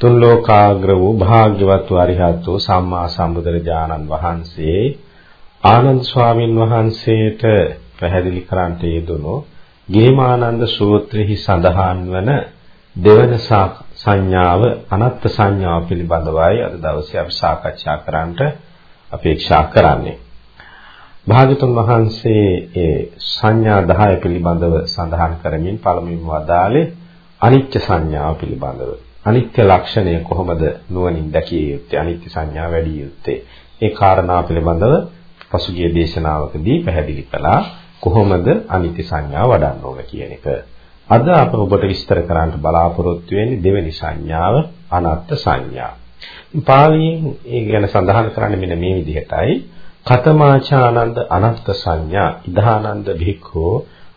තුන් ලෝකාග්‍ර වූ භාග්‍යවත් වූ අරිහත් වූ සම්මා සම්බුදුරජාණන් වහන්සේ ආනන්ද ස්වාමින් වහන්සේට පැහැදිලි කරන්නට යෙදුණු ගේමානන්ද සූත්‍රෙහි සඳහන් වන දෙවන සංඥාව අනත්ත් සංඥාව පිළිබඳවයි අද දවසේ අපි සාකච්ඡා කරන්නට අපේක්ෂා කරන්නේ. භාගතුන් වහන්සේ ඒ සංඥා 10 පිළිබඳව සඳහන් කරමින් පළමුවෙන්ම වදාළේ අනිත්‍ය සංඥාව පිළිබඳව. අනිත්‍ය ලක්ෂණය කොහොමද නුවණින් දැකිය යුත්තේ අනිත්‍ය සංඥා වැඩි යුත්තේ ඒ කාරණා පිළිබඳව පසුගිය දේශනාවකදී පැහැදිලි කළා කොහොමද අනිත්‍ය සංඥා වඩන්න ඕන කියන එක. අද අප ඔබට විස්තර කරන්න බලාපොරොත්තු වෙන්නේ දෙවෙනි සංඥාව අනත්ත් සංඥා. පාලියෙන් ඒ ගැන සඳහන් කරන්නේ මෙන්න මේ විදිහටයි. කතමාචානන්ද අනත්ත් සංඥා ඉදානන්ද භික්ඛෝ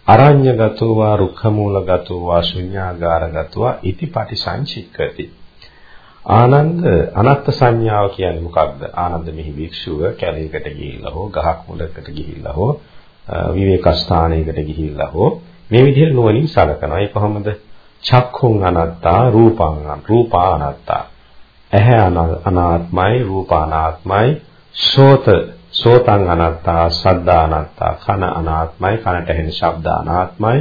අරඤ්‍යගතෝ වා රුක්ඛමූලගතෝ වා ශුඤ්ඤාගාරගතෝ ඉති පටිසංචික්කති. ආනන්ද අනත්ත් සංඥාව කියන්නේ මොකක්ද? ආනන්ද මෙහි භික්ෂුව කැලේකට ගිහිල්ලා හෝ ගහක් මුලකට ගිහිල්ලා හෝ විවේක ස්ථානයකට ගිහිල්ලා හෝ මේ විදිහට නුවණින් සලකනවා. ඒ කොහොමද? චක්ඛුං අනත්තා රූපං රූපා අනත්තා. ඇහැ අනාත්මයි රූප අනාත්මයි සෝත සෝතං අනාත්තා සද්දා අනාත්තා කන අනාත්මයි කනට ඇහෙන ශබ්ද අනාත්මයි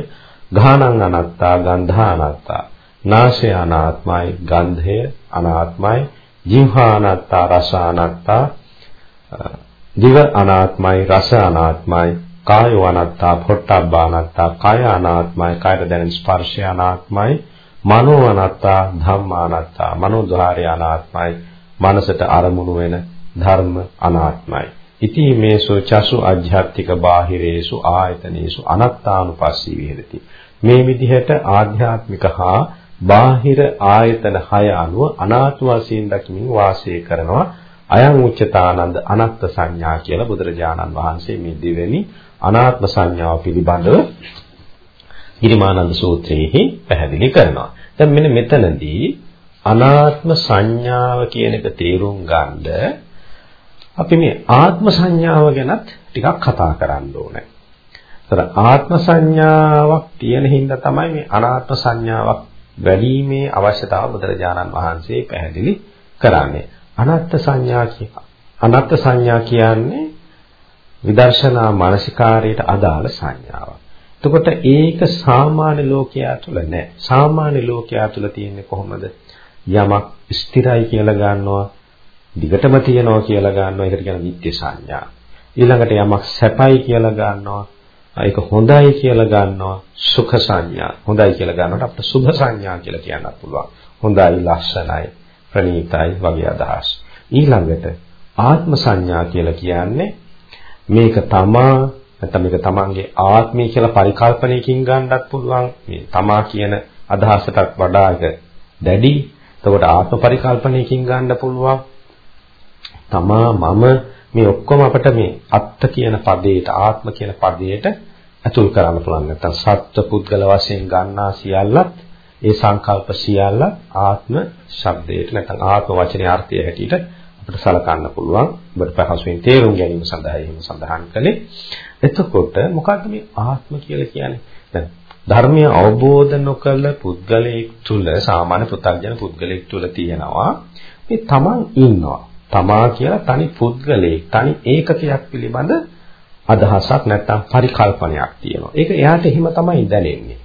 ගානං අනාත්තා ගන්ධා අනාත්තා නාසය අනාත්මයි ගන්ධය අනාත්මයි જીවහා අනාත්තා රස අනාත්තා දිව අනාත්මයි රස අනාත්මයි කායෝ අනාත්තා පොට්ටබ්බා අනාත්තා කාය අනාත්මයි කායට දැනෙන ස්පර්ශය අනාත්මයි මනෝ අනාත්තා ධම්මා අනාත්තා මනෝධාරය අනාත්මයි මනසට අරමුණු වෙන ධර්ම අනාත්මයි. ඉතිමේසු චසු අධ්‍යාත්තික බාහිරේසු ආයතනේසු අනත්තානුපස්සී විහෙරති. මේ විදිහට ආධ්‍යාත්මික හා බාහිර ආයතන 6 අනුව අනාත්ම වශයෙන් දකිමින් වාසය කරනවා. අයං උච්චතානන්ද අනත්ත් සංඥා කියලා බුදුරජාණන් වහන්සේ මේ දෙවෙනි අනාත්ම සංඥාව පිළිබඳව ගිරිමානන්ද සූත්‍රයේහි පැහැදිලි කරනවා. දැන් මෙන්න මෙතනදී අනාත්ම සංඥාව කියන එක තේරුම් ගන්න අපි මේ ආත්ම සංඥාව ගැනත් ටිකක් කතා කරන්න ඕනේ. ඒතර ආත්ම සංඥාවක් තියෙන හින්දා තමයි මේ අනාත්ම සංඥාවක් වැඩිීමේ අවශ්‍යතාව බුදුරජාණන් වහන්සේ පැහැදිලි කරන්නේ. අනාත්ම සංඥා කිය අනාත්ම සංඥා කියන්නේ විදර්ශනා මානසිකාරයට අදාළ සංඥාවක්. එතකොට ඒක සාමාන්‍ය ලෝකයා තුල නැහැ. සාමාන්‍ය ලෝකයා තුල තියෙන්නේ කොහොමද? යමක් ස්ථිරයි කියලා ගන්නවා දිගටම තියනවා කියලා ගන්නවා. ඒකට කියන නිත්‍ය සංඥා. ඊළඟට යමක් සැපයි කියලා ගන්නවා. ඒක හොඳයි කියලා ගන්නවා. සුඛ සංඥා. හොඳයි කියලා ගන්නකොට අපිට සුභ සංඥා කියලා කියන්නත් පුළුවන්. හොඳයි, ලස්සනයි, ප්‍රණීතයි වගේ අදහස්. ඊළඟට ආත්ම සංඥා කියලා කියන්නේ මේක තමා නැත්නම් මේක තමන්ගේ ආත්මය කියලා පරිකල්පනයකින් ගන්නත් පුළුවන්. මේ තමා කියන අදහසටත් වඩා එක දැඩි. එතකොට ආත්ම පරිකල්පනයකින් ගන්න පුළුවන්. තමා මම මේ ඔක්කොම අපිට මේ අත්ත කියන පදයට ආත්ම කියන පදයට ඇතුල් කරන්න පුළුවන්. නැත්නම් සත්ව පුද්ගල වශයෙන් ගන්නා සියල්ලත් ඒ සංකල්ප සියල්ල ආත්ම ශබ්දයට නැත්නම් ආත්ම වචනේ අර්ථය හැටියට අපිට සලකන්න පුළුවන්. ඔබට පහසුවෙන් තේරුම් ගැනීම සඳහා එහෙම සඳහන් කළේ. එතකොට මොකක්ද මේ ආත්ම කියලා කියන්නේ? දැන් ධර්මය අවබෝධ නොකළ පුද්ගලයෙක් තුල සාමාන්‍ය පුතග්ජන පුද්ගලයෙක් තුල තියෙනවා. මේ තමන් ඉන්නවා. තමා කියලා තනි පුද්ගලයෙක් තනි ඒකකයක් පිළිබඳ අදහසක් නැත්තම් පරිකල්පනයක් තියෙනවා. ඒක එයාට එහෙම තමයි දැනෙන්නේ.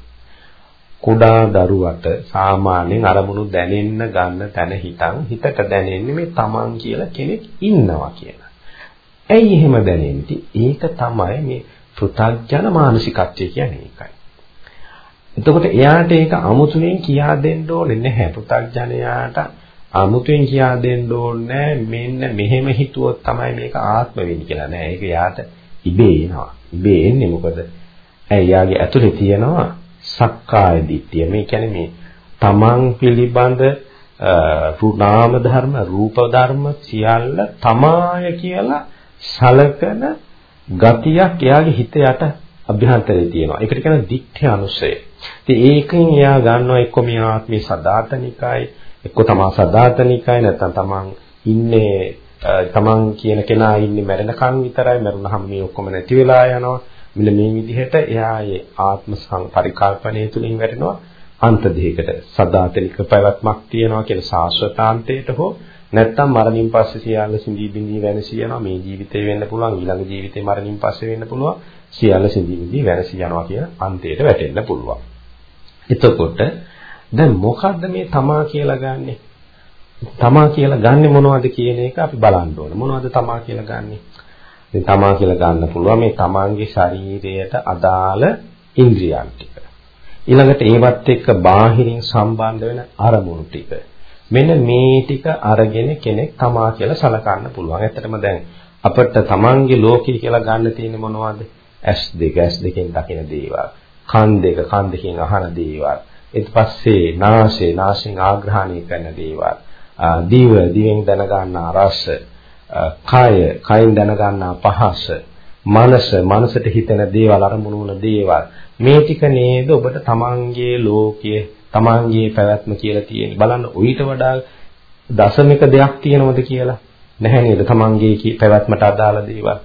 කුඩා දරුවට සාමාන්‍යයෙන් අරමුණු දැනෙන්න ගන්න තැන හිතන් හිතට දැනෙන්නේ මේ තමන් කියලා කෙනෙක් ඉන්නවා කියලා. ඇයි එහෙම දැනෙන්නේ? ඒක තමයි මේ පෘථග්ජන මානසිකත්වය කියන්නේ ඒකයි. එතකොට එයාට ඒක අමුතුවෙන් කියා දෙන්න ඕනේ නැහැ. පෘථග්ජනයාට අමුතුවෙන් කියා දෙන්න ඕනේ මෙන්න මෙහෙම හිතුවොත් තමයි මේක ආත්ම වෙන්නේ කියලා නෑ. ඒක යාට ඉබේ එනවා. ඉබේ එන්නේ මොකද? ඇයි යාගේ ඇතුලේ තියෙනවා සක්කාය දිට්ඨිය. මේ කියන්නේ මේ තමන් පිළිබඳ නාම ධර්ම රූප ධර්ම සියල්ල තමාය කියලා සලකන ගතියක් එයාගේ හිත යට අභ්‍යන්තරේ තියෙනවා. ඒකට කියන දික්ඨ අනුසය. ඉතින් ඒකෙන් එයා ගන්නවා එක්ක මේ ආත්මේ සදාතනිකයි, එක්ක තමා සදාතනිකයි නැත්නම් තමන් ඉන්නේ තමන් කියන කෙනා ඉන්නේ මැරෙනකන් විතරයි මැරුණාම මේ ඔක්කොම නැති වෙලා යනවා. මෙන්න මේ විදිහට එයාගේ ආත්ම පරිකල්පනය තුලින් වැටෙනවා. අන්ත දෙයකට සදාතනික පැවැත්මක් තියනවා කියන සාස්වතාන්තයට හෝ නැත්තම් මරණින් පස්සේ සියල්ල සිඳී බිඳී වෙනසී යනවා මේ ජීවිතේ වෙන්න පුළුවන් ඊළඟ ජීවිතේ මරණින් පස්සේ වෙන්න පුළුවන්. සියල්ල සිඳී බිඳී වෙනසී යනවා කියන අන්තයට වැටෙන්න පුළුවන්. එතකොට දැන් මොකද්ද මේ තමා කියලා ගන්නෙ තමා කියලා ගන්නෙ මොනවද කියන එක අපි බලන්න ඕන මොනවද තමා කියලා ගන්නෙ ඉතින් තමා කියලා ගන්න පුළුවන් මේ තමාගේ ශරීරයට අදාළ ඉන්ද්‍රියන් ටික. ඊළඟට ඒවත් එක්ක බාහිරින් සම්බන්ධ වෙන අරමුණු ටික. මෙන්න මේ ටික අරගෙන කෙනෙක් තමා කියලා සලකන්න පුළුවන්. ඇත්තටම දැන් අපිට තමන්ගේ ලෝකය කියලා ගන්න තියෙන මොනවද? S2 S2කින් දකින දේවල්. කන් දෙක කන් දෙකෙන් අහන දේවල්. ඊට පස්සේ නාසය නාසයෙන් ආග්‍රහණය කරන දේවල්. දිව දිවෙන් දැනගන්න රස කය කයින් දැනගන්නා පහස මනස මනසට හිතෙන දේවල් අරමුණු වන දේවල්. මේ ටික නේද ඔබට තමන්ගේ ලෝකයේ තමන්ගේ පැවැත්ම කියලා තියෙන්නේ. බලන්න ඊට වඩා දශමික දෙයක් තියෙනවද කියලා? නැහැ නේද? තමන්ගේ පැවැත්මට අදාළ දේවල්.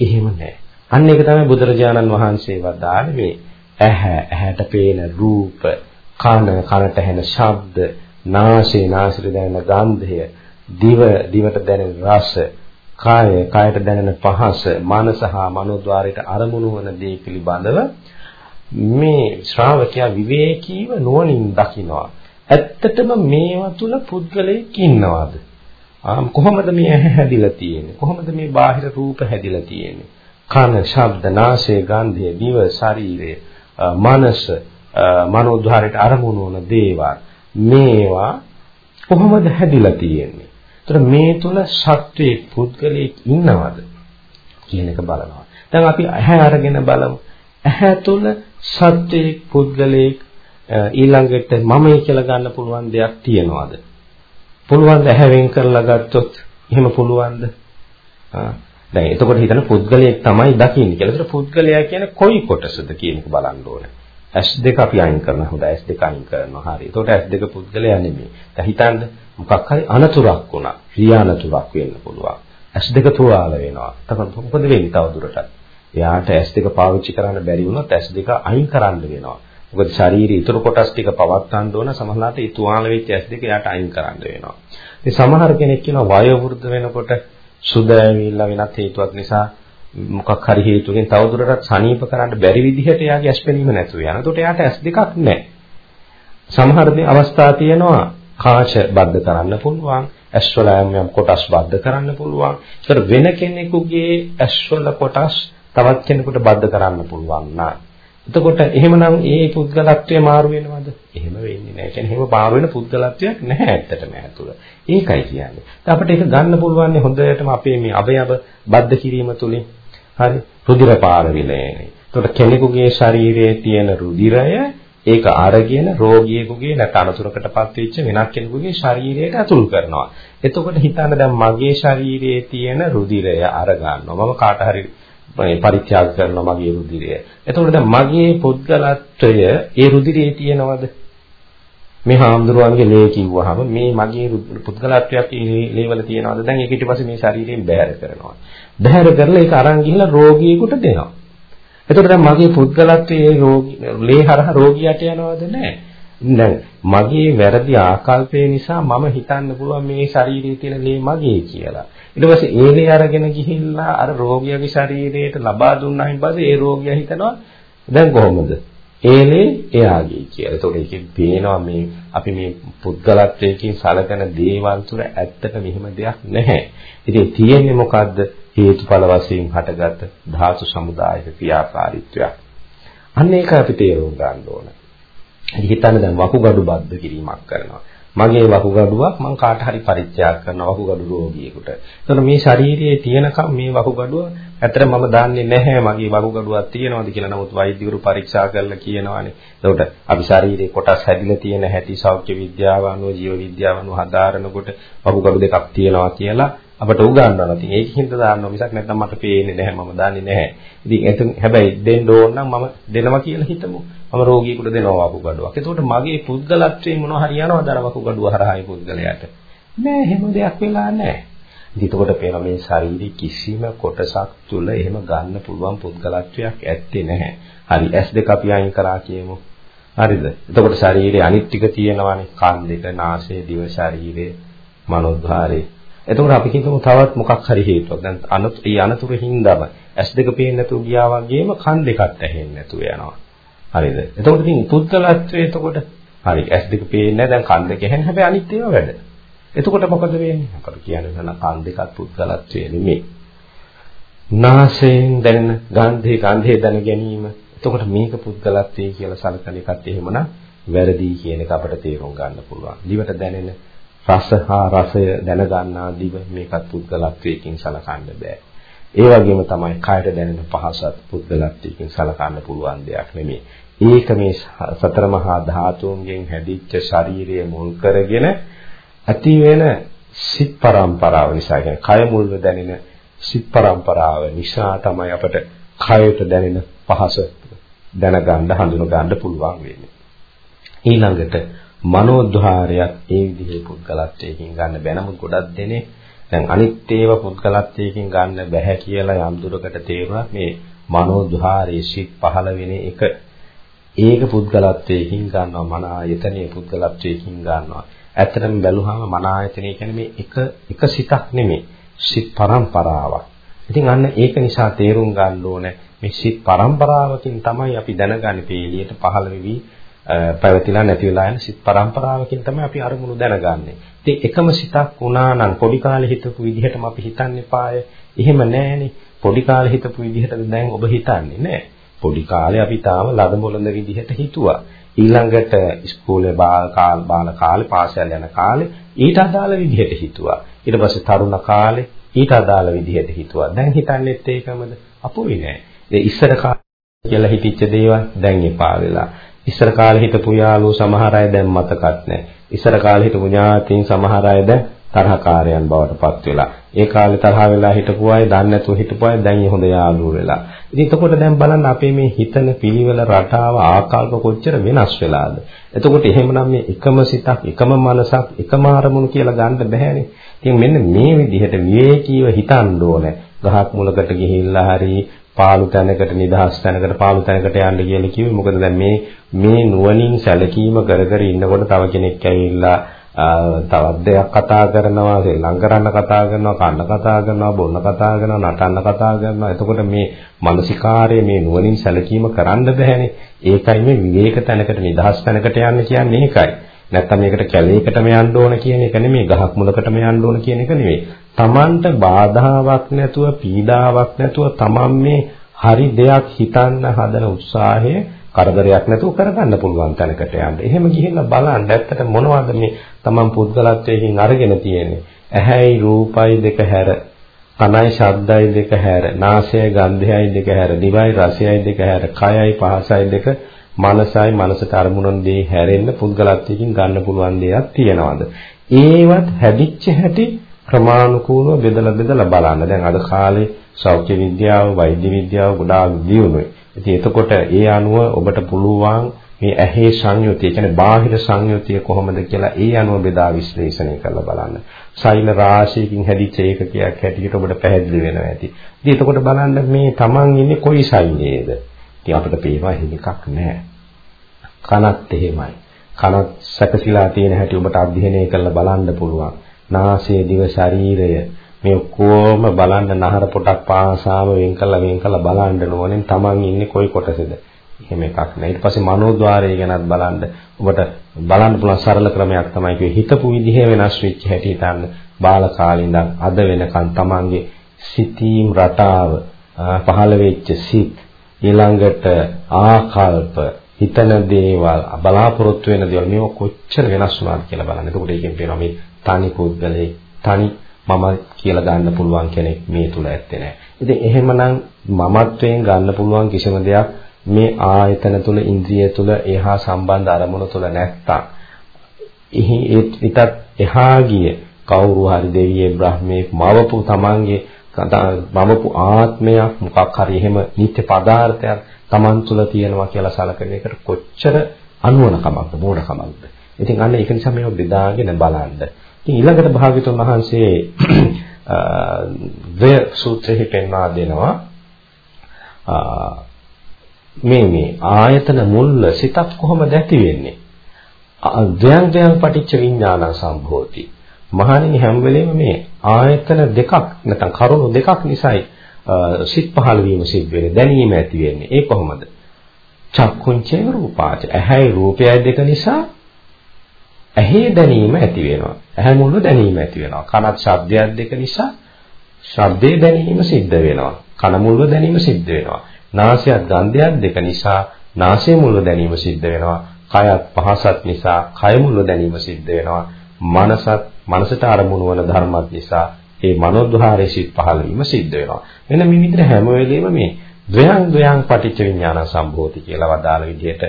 එහෙම නැහැ. අන්න ඒක තමයි බුදුරජාණන් වහන්සේ වදාළේ. මේ ඇහැ ඇහැට පේන රූප කන කනට ඇහෙන ශබ්ද නාසය නාසයට දැනෙන ගන්ධය දිව දිවට දැනෙන රස, කාය කායට දැනෙන පහස, මනස හා මනෝද්වාරයට අරමුණු වන දේ පිළිබඳව මේ ශ්‍රාවකයා විවේකීව නුවණින් දකිනවා. ඇත්තටම මේවා තුල පුද්ගලයෙක් ඉන්නවද? කොහොමද මේ ඇහැ හැදිලා තියෙන්නේ? කොහොමද මේ බාහිර රූප හැදිලා තියෙන්නේ? කන, ශබ්ද, නාසය, ගන්ධය, දිව, ශරීරය, මනස, මනෝද්වාරයට අරමුණු වන දේවල් මේවා කොහොමද හැදිලා තියෙන්නේ? ඒතර මේ තුල සත්වයේ පුද්ගලයෙක් ඉන්නවද කියන එක බලනවා. දැන් අපි ඇහැ අරගෙන බලමු. ඇහැ තුල සත්වයේ පුද්ගලයෙක් ඊළඟට මමයි කියලා ගන්න පුළුවන් දෙයක් තියනවද? පුළුවන් ද ඇහැ වෙන් කරලා ගත්තොත් එහෙම පුළුවන්ද? දැන් එතකොට හිතන පුද්ගලයෙක් තමයි දකින්නේ කියලා. ඒතර පුද්ගලයා කියන්නේ කොයි කොටසද කියන එක බලන්න ඕනේ. S2 අපි අයින් කරනවා. හොඳ S2 අයින් කරනවා. හරි. එතකොට S2 පුද්ගලයා නෙමෙයි. දැන් හිතන්න මොකක් හරි අනතුරක් වුණා. ක්‍රියානතුරක් වෙන්න පුළුවන්. S2 තුවාල වෙනවා. එතකොට මොකද වෙන්නේ තව දුරටත්? එයාට S2 පාවිච්චි කරන්න බැරි වුණොත් S2 අයින් කරන්න වෙනවා. මොකද ශාරීරික ඉතුරු කොටස් ටික පවත්වන්න ඕන සමහරවිට ඒ තුවාල වෙච්ච S2 එයාට අයින් කරන්න වෙනවා. ඉතින් සමහර කෙනෙක් කියනවා වයෝ වෘද්ධ වෙනකොට සුද ඇවිල්ලා වෙනත් හේතුවක් නිසා මොකක් හරි හේතුවකින් තවදුරටත් සනීප කරන්න බැරි විදිහට එයාගේ ඇස් පෙනීම නැතුව යනවා. එතකොට එයාට ඇස් දෙකක් නැහැ. සමහර දේ අවස්ථා තියෙනවා කාච බද්ධ කරන්න පුළුවන්. ඇස් වල යම් කොටස් බද්ධ කරන්න පුළුවන්. ඒතර වෙන කෙනෙකුගේ ඇස් වල කොටස් තවත් කෙනෙකුට බද්ධ කරන්න පුළුවන් නා. එතකොට එහෙමනම් ඒ පුද්ගලත්වය මාරු වෙනවද? එහෙම වෙන්නේ නැහැ. කියන්නේ එහෙම මාරු වෙන පුද්ගලත්වයක් නැහැ ඇත්තටම ඇතුළ. ඒකයි කියන්නේ. අපිට ඒක ගන්න පුළුවන් හොඳටම අපේ මේ අවයව බද්ධ කිරීම තුලින් හරි රුධිර පාර විලයනේ. එතකොට කෙනෙකුගේ ශරීරයේ තියෙන රුධිරය ඒක අරගෙන රෝගියෙකුගේ නැත්නම් අනතුරකටපත් වෙච්ච වෙනත් කෙනෙකුගේ ශරීරයට ඇතුල් කරනවා. එතකොට හිතන්න දැන් මගේ ශරීරයේ තියෙන රුධිරය අර ගන්නවා. මම කාට හරි පරිත්‍යාග කරනවා මගේ රුධිරය. එතකොට දැන් මගේ පුද්ගලත්වය ඒ රුධිරයේ තියෙනවද? මේ හාමුදුරුවන්ගේ ලේ කිව්වහම මේ මගේ පුද්ගලත්වයක් ඒ ලේවල තියනවාද? දැන් ඒක ඊට පස්සේ මේ ශරීරයෙන් බැහැර කරනවා. බැහැර කරලා ඒක අරන් ගිහිල්ලා රෝගියෙකුට දෙනවා. එතකොට දැන් මගේ පුද්ගලත්වයේ රෝගී ලේ හරහා රෝගියට යනවද? නැහැ දැන් මගේ වැරදි ආකල්පය නිසා මම හිතන්න පුළුවන් මේ ශරීරයේ තියෙන ලේ මගේ කියලා. ඊට පස්සේ ඒ ලේ අරගෙන ගිහිල්ලා අර රෝගියාගේ ශරීරයට ලබා දුන්නායින් පස්සේ ඒ රෝගියා හිතනවා දැන් කොහොමද? ඒලේ එයාගේ කියලා. ඒතකොට ඒකෙන් පේනවා මේ අපි මේ පුද්ගලත්වයෙන් සලකන දේවල් තුළ ඇත්තට මෙහෙම දෙයක් නැහැ. ඉතින් තියෙන්නේ මොකද්ද? හේතුඵල වශයෙන් හටගත් ධාතු සමුදායක ක්‍රියාකාරීත්වයක්. අන්න ඒක අපි තේරුම් ගන්න ඕන. හිතන්න දැන් වකුගඩු බද්ධ කිරීමක් කරනවා. මගේ වකුගඩුවක් මං කාට හරි පරිත්‍යාග කරනවා වකුගඩු රෝගියෙකුට. එතකොට මේ ශරීරයේ තියෙනකම් මේ වකුගඩුව ඇත්තට මම දන්නේ නැහැ මගේ වකුගඩුවක් තියෙනවද කියලා. නමුත් වෛද්‍යවරු පරීක්ෂා කරලා කියනවානේ. එතකොට අපි ශරීරයේ කොටස් හැදිලා තියෙන හැටි සෞඛ්‍ය විද්‍යාව අනුව ජීව විද්‍යාව අනුව හදාරනකොට වකුගඩු දෙකක් තියෙනවා කියලා අපට උගන්වනවා. ඉතින් ඒකින්ද දාන්නවා මිසක් නැත්නම් මට පේන්නේ නැහැ මම දන්නේ නැහැ. ඉතින් එතන හැබැයි දෙන්න ඕන නම් මම දෙනවා කියලා හිතමු. මම රෝගියෙකුට දෙනවා වකුගඩුවක්. එතකොට මගේ පුද්ගලත්වයේ මොනවා හරි යනවද අර වකුගඩුව හරහායි පුද්ගලයාට? නෑ එහෙම දෙයක් වෙලා නෑ. ඉතින් එතකොට පේන මේ ශරීරයේ කිසිම කොටසක් තුල එහෙම ගන්න පුළුවන් පුද්ගලත්වයක් ඇත්තේ නැහැ. හරි S2 අපි අයින් කරා කියමු. හරිද? එතකොට ශරීරයේ අනිත් ටික තියෙනවානේ. කන් දෙක, නාසය, දිව, ශරීරය, මනෝද්වාරය එතකොට අපි හිතමු තවත් මොකක් හරි හේතුවක්. දැන් අනතු ඒ අනතුරු හින්දාම S2 පේන්නේ නැතුව ගියා වගේම කන් දෙකත් ඇහෙන්නේ නැතුව යනවා. හරිද? එතකොට ඉතින් පුද්ගලත්වයේ එතකොට හරි S2 පේන්නේ දැන් කන් දෙක ඇහෙන හැබැයි අනිත් ඒවා වැඩ. එතකොට මොකද වෙන්නේ? අපට කියන්නේ නම් කන් දෙකත් පුද්ගලත්වයේ නෙමෙයි. නාසයෙන් දැනෙන ගන්ධේ ගන්ධේ දැන ගැනීම. එතකොට මේක පුද්ගලත්වයේ කියලා සලකන එකත් එහෙමනම් වැරදි කියන එක අපිට තේරුම් ගන්න පුළුවන්. දිවට දැනෙන රස හා රසය දැනගන්නා දිව මේකත් පුද්ගලත්වයකින් සලකන්න බෑ. ඒ වගේම තමයි කායට දැනෙන පහසත් පුද්ගලත්වයකින් සලකන්න පුළුවන් දෙයක් නෙමෙයි. ඒක මේ සතර මහා ධාතුන්ගෙන් හැදිච්ච ශරීරය මුල් කරගෙන ඇති වෙන සිත් පරම්පරාව නිසා කියන්නේ කය මුල්ව දැනෙන සිත් පරම්පරාව නිසා තමයි අපට කයට දැනෙන පහස දැනගන්න හඳුනගන්න පුළුවන් වෙන්නේ. ඊළඟට මනෝද්වාරයක් ඒ විදිහේ පුද්ගලත්වයකින් ගන්න බෑ. නමුත් ගොඩක් දෙනේ දැන් අනිත් ඒවා පුද්ගලත්වයකින් ගන්න බෑ කියලා යම් දුරකට තේරුණා මේ මනෝද්වාරයේ සිත් පහළ වෙන එක ඒක පුද්ගලත්වයකින් ගන්නවා මන ආයතනයේ පුද්ගලත්වයකින් ගන්නවා. ඇත්තටම බැලුවාම මන ආයතනය කියන්නේ මේ එක එක සිතක් නෙමෙයි. සිත් පරම්පරාවක්. ඉතින් අන්න ඒක නිසා තේරුම් ගන්න ඕනේ මේ සිත් පරම්පරාවකින් තමයි අපි දැනගන්නේ පීලියට පහළ වෙවි පැවතිලා නැති වෙලා යන සිත් පරම්පරාවකින් තමයි අපි අරමුණු දැනගන්නේ. ඉතින් එකම සිතක් වුණා නම් පොඩි කාලේ හිතපු විදිහටම අපි හිතන්න එපාය. එහෙම නෑනේ. පොඩි කාලේ හිතපු විදිහටද දැන් ඔබ හිතන්නේ නෑ. පොඩි කාලේ අපි තාම ලද මොළඳ විදිහට හිතුවා. ඊළඟට ඉස්කෝලේ බාල කාල බාල කාලේ පාසල් යන කාලේ ඊට අදාළ විදිහට හිතුවා. ඊට පස්සේ තරුණ කාලේ ඊට අදාළ විදිහට හිතුවා. දැන් හිතන්නේත් ඒකමද? අපුයි නෑ. ඒ ඉස්සර කාලේ කියලා හිතිච්ච දේවල් දැන් එපා වෙලා. ඉස්සර කාලේ හිටපු යාළුවෝ සමහර අය දැන් මතකත් නැහැ. ඉස්සර කාලේ හිටපු ඥාතීන් සමහර අය දැන් තරහකාරයන් බවට පත් වෙලා. ඒ කාලේ තරහ වෙලා හිටපු අය දන්නේ නැතුව හිටපු අය දැන් හොඳ යාළුවෝ වෙලා. ඉතින් එතකොට දැන් බලන්න අපේ මේ හිතන පිළිවෙල රටාව ආකල්ප කොච්චර වෙනස් වෙලාද. එතකොට එහෙමනම් මේ එකම සිතක්, එකම මනසක්, එකම අරමුණු කියලා ගන්න බැහැනේ. ඉතින් මෙන්න මේ විදිහට විවේකීව හිතන්න ඕනේ. ගහක් මුලකට ගිහිල්ලා හරි පාළු තැනකට නිදහස් තැනකට පාළු තැනකට යන්න කියලා කිව්වේ මොකද දැන් මේ මේ නුවණින් සැලකීම කර කර ඉන්නකොට තව කෙනෙක් ඇවිල්ලා තවත් දෙයක් කතා කරනවා ශ්‍රී කරන්න කතා කරනවා කන්න කතා කරනවා බොන්න කතා කරනවා නටන්න කතා කරනවා. එතකොට මේ මානසිකාර්ය මේ නුවණින් සැලකීම කරන්න බෑනේ ඒකයි මේ විවේක තැනකට නිදහස් තැනකට යන්න කියන්නේ ඒකයි. නැත්තම් මේකට කැලේකටම යන්න ඕන කියන එක නෙමෙයි ගහක් මුලකටම යන්න ඕන කියන එක නෙමෙයි. තමන්ට බාධාවක් නැතුව පීඩාවක් නැතුව තමන් මේ හරි දෙයක් හිතන්න හදන උත්සාහය කරදරයක් නැතුව කරගන්න පුළුවන් තැනකට යන්න. එහෙම ගිහිල්ලා බලන්න ඇත්තට මොනවද මේ තමන් පුද්ගලත්වයෙන් අරගෙන තියෙන්නේ. ඇහැයි රූපයි දෙක හැර, කනයි ශබ්දයි දෙක හැර, නාසයයි ගන්ධයයි දෙක හැර, දිවයි රසයයි දෙක හැර, කයයි පහසයි දෙක මනසයි මනසට අරමුණන දේ හැරෙන්න පුද්ගලත්වයෙන් ගන්න පුළුවන් දේක් තියනවාද? ඒවත් හැදිච්ච හැටි ක්‍රමානුකූලව බෙදලා බෙදලා බලන්න. දැන් අද කාලේ සෞඛ්‍ය විද්‍යාව, වෛද්‍ය විද්‍යාව ගොඩාක් දියුණුයි. ඉතින් එතකොට ඒ අනුව ඔබට පුළුවන් මේ ඇහි සංයුතිය, කියන්නේ බාහිර සංයුතිය කොහොමද කියලා ඒ අනුව බෙදා විශ්ලේෂණය කරලා බලන්න. සෛල රාශියකින් හැදිච්ච ඒකකයක් හැටියට ඔබට පැහැදිලි වෙනවා ඇති. ඉතින් එතකොට බලන්න මේ Taman ඉන්නේ කොයි සෛලයේද? ඉතින් අපිට පේනවා එහෙම එකක් නැහැ. කනත් එහෙමයි. කනත් සැකසීලා තියෙන හැටි ඔබට අධ්‍යයනය කරලා බලන්න පුළුවන්. නාසය දිව ශරීරය මේ ඔක්කොම බලන්න නහර පොටක් පාසාම වෙන් කළා වෙන් කළා බලන්න ඕනේ තමන් ඉන්නේ කොයි කොටසේද? එහෙම එකක් නෑ. ඊට පස්සේ මනෝද්වාරය ගැනත් බලන්න. ඔබට බලන්න පුළුවන් සරල ක්‍රමයක් තමයි කිව්වේ. හිතපු විදිහ වෙනස් වෙච්ච හැටි හිතන්න. බාල කාලේ ඉඳන් අද වෙනකන් තමන්ගේ සිතීම් රටාව පහළ වෙච්ච සිත් ඊළඟට ආකල්ප හිතන දේවල් බලාපොරොත්තු වෙන දේවල් මේව කොච්චර වෙනස් වුණාද කියලා බලන්න. එතකොට ඒකෙන් පේනවා මේ තනි පුද්ගලේ තනි මම කියලා ගන්න පුළුවන් කෙනෙක් මේ තුල ඇත්තේ නැහැ. ඉතින් එහෙමනම් මමත්වයෙන් ගන්න පුළුවන් කිසිම දෙයක් මේ ආයතන තුල ඉන්ද්‍රිය තුල එහා සම්බන්ධ අරමුණු තුල නැත්තම් එහි ඊටත් එහා ගිය කවුරු හරි දෙවියෙක් බ්‍රහ්මයෙක් මවපු තමන්ගේ මවපු ආත්මයක් මොකක් හරි එහෙම නිත්‍ය පදාර්ථයක් තමන් තුළ තියෙනවා කියලා සලකන එකට කොච්චර අනුවණකමක්ද මෝඩකමක්ද. ඉතින් අන්න ඒක නිසා මේව බෙදාගෙන බලන්න. ඉතින් ඊළඟට භාග්‍යතුන් වහන්සේ ද්වය සූත්‍රෙහි පෙන්වා දෙනවා මේ මේ ආයතන මුල්ල සිතක් කොහොමද ඇති වෙන්නේ? ද්වයං ද්වයං පටිච්ච විඥාන සම්භෝති. මහණෙනි හැම වෙලෙම මේ ආයතන දෙකක් නැත්නම් කරුණු දෙකක් නිසායි සිත් පහළ වීම සිද්ධ වෙන්නේ දැනීම ඇති වෙන්නේ. ඒ කොහොමද? චක්කුංචේ රූපාච. ඇහැයි රූපයයි දෙක නිසා ඇහි දැනීම ඇති වෙනවා. ඇහැ මුල්ව දැනීම ඇති වෙනවා. කනත් ශබ්දයක් දෙක නිසා ශබ්දේ දැනීම සිද්ධ වෙනවා. කන මුල්ව දැනීම සිද්ධ වෙනවා. නාසයත් ගන්ධයක් දෙක නිසා නාසය මුල්ව දැනීම සිද්ධ වෙනවා. කයත් පහසත් නිසා කය මුල්ව දැනීම සිද්ධ වෙනවා. මනසත් මනසට අරමුණු වන ධර්මات නිසා ඒ මනෝද්වාරයේ සිත් පහළ වීම සිද්ධ වෙනවා. මෙන්න මේ විදිහට හැම වෙලෙම මේ ද්වයං ද්වයං පටිච්ච විඥාන සම්භෝති කියලා වදාළ විදිහට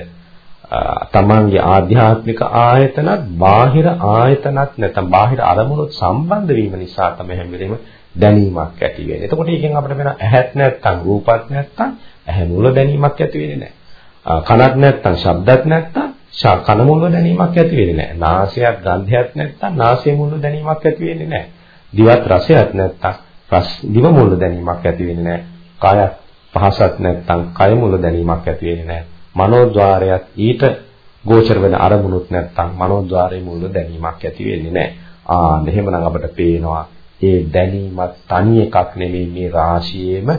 තමන්ගේ ආධ්‍යාත්මික ආයතනත් බාහිර ආයතනත් නැත්නම් බාහිර අරමුණුත් සම්බන්ධ වීම නිසා තමයි හැම වෙලෙම දැනීමක් ඇති වෙන්නේ. එතකොට ඒකෙන් අපිට වෙන ඇහත් නැත්නම් රූපත් නැත්නම් ඇහැ මුල දැනීමක් ඇති වෙන්නේ නැහැ. කනත් නැත්නම් ශබ්දත් නැත්නම් කන මුල්ව දැනීමක් ඇති වෙන්නේ නැහැ. නාසයක් ගන්ධයක් නැත්නම් නාසය මුල්ව දැනීමක් ඇති වෙන්නේ නැහැ. දිවත් රසයක් නැත්නම් රස දිව මුල්ව දැනීමක් ඇති වෙන්නේ නැහැ. කායක් පහසක් නැත්නම් කය මුල්ව දැනීමක් ඇති වෙන්නේ නැහැ. මනෝද්වාරයත් ඊට ගෝචර වෙන අරමුණුත් නැත්නම් මනෝද්වාරයේ මුල්ව දැනීමක් ඇති වෙන්නේ නැහැ. ආ එහෙමනම් අපිට පේනවා ඒ දැනීමත් තනි එකක් නෙමෙයි මේ රාශියේම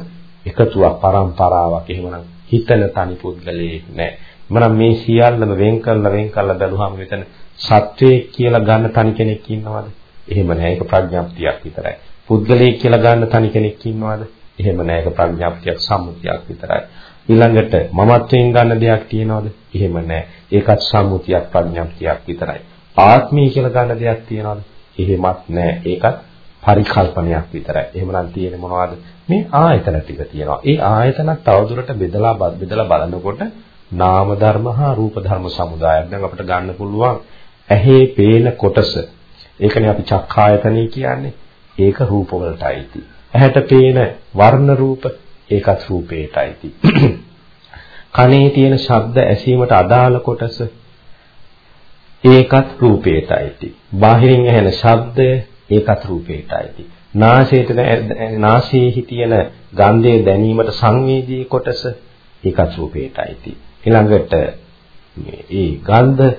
එකතුවක් පරම්පරාවක්. එහෙමනම් හිතන තනි පුද්ගලයෙක් නැහැ. මනම් මේ සියල්ලම වෙන් කරලා වෙන් කරලා බැලුවාම මෙතන සත්වයේ කියලා ගන්න තනි කෙනෙක් ඉන්නවද? එහෙම නැහැ. ඒක ප්‍රඥාප්තියක් විතරයි. පුද්ගලයෙක් කියලා ගන්න තනි කෙනෙක් ඉන්නවද? එහෙම නැහැ. ඒක ප්‍රඥාප්තියක් සම්මුතියක් විතරයි. ඊළඟට මමත්වයෙන් ගන්න දෙයක් තියනවද? එහෙම නැහැ. ඒකත් සම්මුතියක් ප්‍රඥාප්තියක් විතරයි. ආත්මී කියලා ගන්න දෙයක් තියනවද? එහෙමත් නැහැ. ඒකත් පරිකල්පනයක් විතරයි. එහෙමනම් තියෙන්නේ මොනවද? මේ ආයතන ටික තියෙනවා. ඒ ආයතනත් තවදුරට බෙදලා බෙදලා බලනකොට නාම ධර්ම හා රූප ධර්ම සමුදායක්. දැන් අපිට ගන්න පුළුවන් ඇහි පේන කොටස. ඒකනේ අපි චක්ඛායතනෙ කියන්නේ. ඒක රූප වලටයිති. ඇහැට පේන වර්ණ රූප ඒකත් රූපේටයිති. කනේ තියෙන ශබ්ද ඇසීමට අදාළ කොටස ඒකත් රූපේටයිති. බාහිරින් ඇහෙන ශබ්දය ඒකත් රූපේටයිති. නාසයට නාසයේ තියෙන ගන්ධය දැනීමට සංවේදී කොටස ඒකත් රූපේටයිති. ඊළඟට ඒ ගන්ධ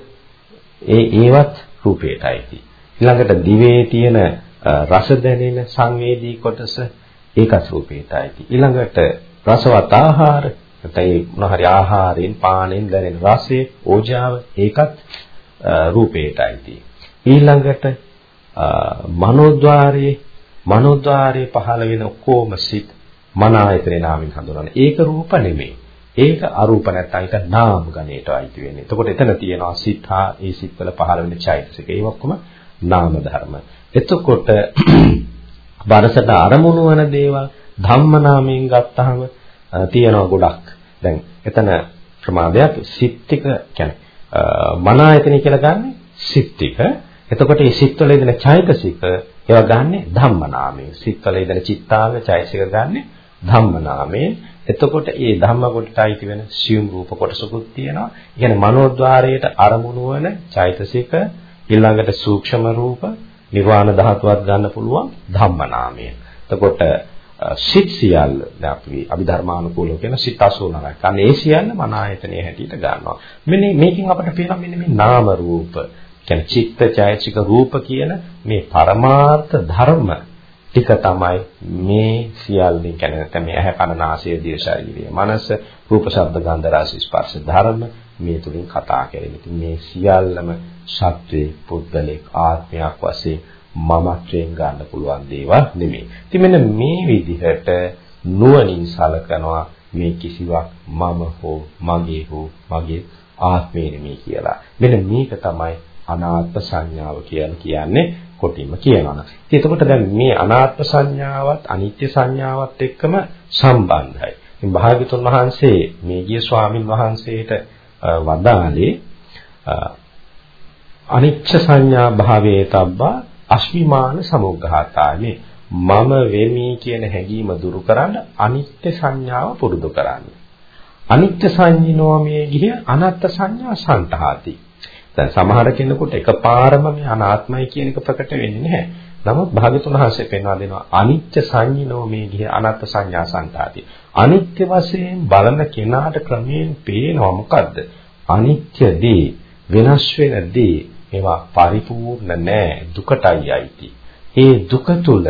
ඒ ඒවත් රූපයටයි. ඊළඟට දිවේ තියෙන රස දැනෙන සංවේදී කොටස ඒකත් රූපයටයි. ඊළඟට රසවත් ආහාර නැත්නම් මොනහරි ආහාරයෙන් පානෙන් දැනෙන රසය, ඕජාව ඒකත් රූපයටයි. ඊළඟට මනෝද්වාරයේ මනෝද්වාරයේ පහළ වෙන ඔක්කොම සිත් මන ආයතනේ නාමයෙන් හඳුනන. ඒක රූප නෙමෙයි. ඒක අරූප නැත්නම් ඒක නාම ගණයට අයිති වෙන්නේ. එතකොට එතන තියෙනවා සිත හා ඒ සිත්වල පහළ වෙන චෛතසික. ඒ ඔක්කොම නාම ධර්ම. එතකොට බරසට අරමුණු වන දේවල් ධම්ම නාමයෙන් ගත්තාම තියෙනවා ගොඩක්. දැන් එතන ප්‍රමාදයක් සිත් ටික කියන්නේ මන ආයතනෙ කියලා ගන්න සිත් ටික. එතකොට මේ සිත්වල ඉඳන චෛතසික ඒවා ගන්නෙ ධම්ම නාමයෙන්. සිත්වල ඉඳන චිත්තාංග චෛතසික ගන්නෙ ධම්ම නාමයෙන්. එතකොට ඒ ධම්ම කොටට අයිති වෙන සියුම් රූප කොටසකුත් තියෙනවා. ඒ කියන්නේ මනෝද්වාරයට අරමුණු වන චෛතසික ඊළඟට සූක්ෂම රූප නිර්වාණ ධාතුවත් ගන්න පුළුවන් ධම්ම නාමය. එතකොට සිත් සියල්ල දැන් අපි අභිධර්මානුකූලව කියන සිත් 89ක්. අන්න ඒ සියල්ල මන ආයතනයේ හැටියට ගන්නවා. මෙන්න මේකෙන් අපිට පේනවා මෙන්න මේ නාම රූප කියන්නේ චිත්ත චෛතසික රූප කියන මේ පරමාර්ථ ධර්ම ටික තමයි මේ සියල්ලෙන් කියන්නේ නැත්නම් මේ ඇහැ කන නාසය දිව ශරීරය මනස රූප ශබ්ද ගන්ධ රස ස්පර්ශ ධර්ම මේ තුලින් කතා කරන්නේ. ඉතින් මේ සියල්ලම සත්වේ පුද්ගලික ආත්මයක් වශයෙන් මමත්වයෙන් ගන්න පුළුවන් දේවල් නෙමෙයි. ඉතින් මෙන්න මේ විදිහට නුවණින් සලකනවා මේ කිසිවක් මම හෝ මගේ හෝ මගේ ආත්මය නෙමෙයි කියලා. මෙන්න මේක තමයි අනාත්ම සංඥාව කියලා කියන්නේ කොටින්ම කියනවා. ඉතින් එතකොට දැන් මේ අනාත්ම සංඥාවත් අනිත්‍ය සංඥාවත් එක්කම සම්බන්ධයි. ඉතින් භාග්‍යතුන් වහන්සේ මේ ගිය ස්වාමින් වහන්සේට වදාළේ අනිච්ච සංඥා භාවයේ තබ්බා අස්මිමාන සමුග්ඝාතානේ මම වෙමි කියන හැඟීම දුරු කරන්න අනිත්‍ය සංඥාව පුරුදු කරන්න. අනිත්‍ය සංඥිනෝමයේ ගිය අනත්ත් සංඥා සංතහාති. දැන් සමහර කෙනෙකුට එකපාරම මේ අනාත්මයි කියන එක ප්‍රකට වෙන්නේ නැහැ. නමුත් භාගතුන් වහන්සේ පෙන්වා දෙනවා අනිත්‍ය සංඥිනෝමයේ ගිය අනත්ත් සංඥා සංතහාති. අනිත්‍ය වශයෙන් බලන කෙනාට ක්‍රමයෙන් පේනවා මොකද්ද? අනිත්‍ය දේ වෙනස් වෙන දේ මේවා පරිපූර්ණ නෑ දුකටයි අයිති. ඒ දුක තුල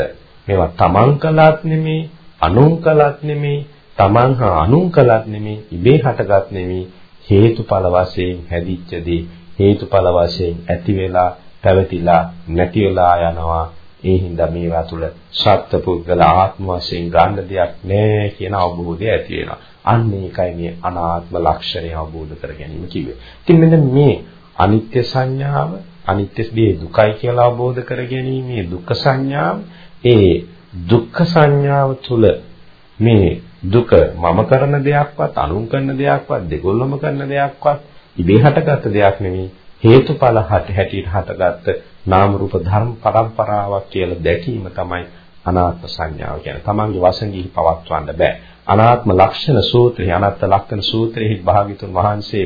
මේවා තමන් කළත් නෙමේ, අනුන් කළත් නෙමේ, තමන් හා අනුන් කළත් නෙමේ, ඉබේ හටගත් නෙමේ, හේතුඵල වශයෙන් හැදිච්ච දේ හේතුඵල වශයෙන් ඇති වෙලා පැවතිලා නැති වෙලා යනවා. ඒ හින්දා මේවා තුල සත්පුද්ගල ආත්ම වශයෙන් ගන්න දෙයක් නෑ කියන අවබෝධය ඇති වෙනවා. අන්න ඒකයි මේ අනාත්ම ලක්ෂණය අවබෝධ කර ගැනීම කිව්වේ. ඉතින් මෙන්න මේ අනිත්‍ය සංඥාව අනිත්‍ය දේ දුකයි කියලා අවබෝධ කර ගැනීමේ දුක්ඛ සංඥාව ඒ දුක්ඛ සංඥාව තුළ මේ දුක මම කරන දෙයක්වත් අනුන් කරන දෙයක්වත් දෙගොල්ලම කරන දෙයක්වත් ඉබේ හටගත්ත දෙයක් නෙමෙයි හේතුඵල හට හැටියට හටගත්ත නාම රූප ධර්ම පරම්පරාවක් කියලා දැකීම තමයි අනාත්ම සංඥාව කියන්නේ. Tamange වසඟෙහි පවත්වන්න බෑ. අනාත්ම ලක්ෂණ සූත්‍රය අනාත්ම ලක්ෂණ සූත්‍රයේ භාග්‍යතුන් වහන්සේ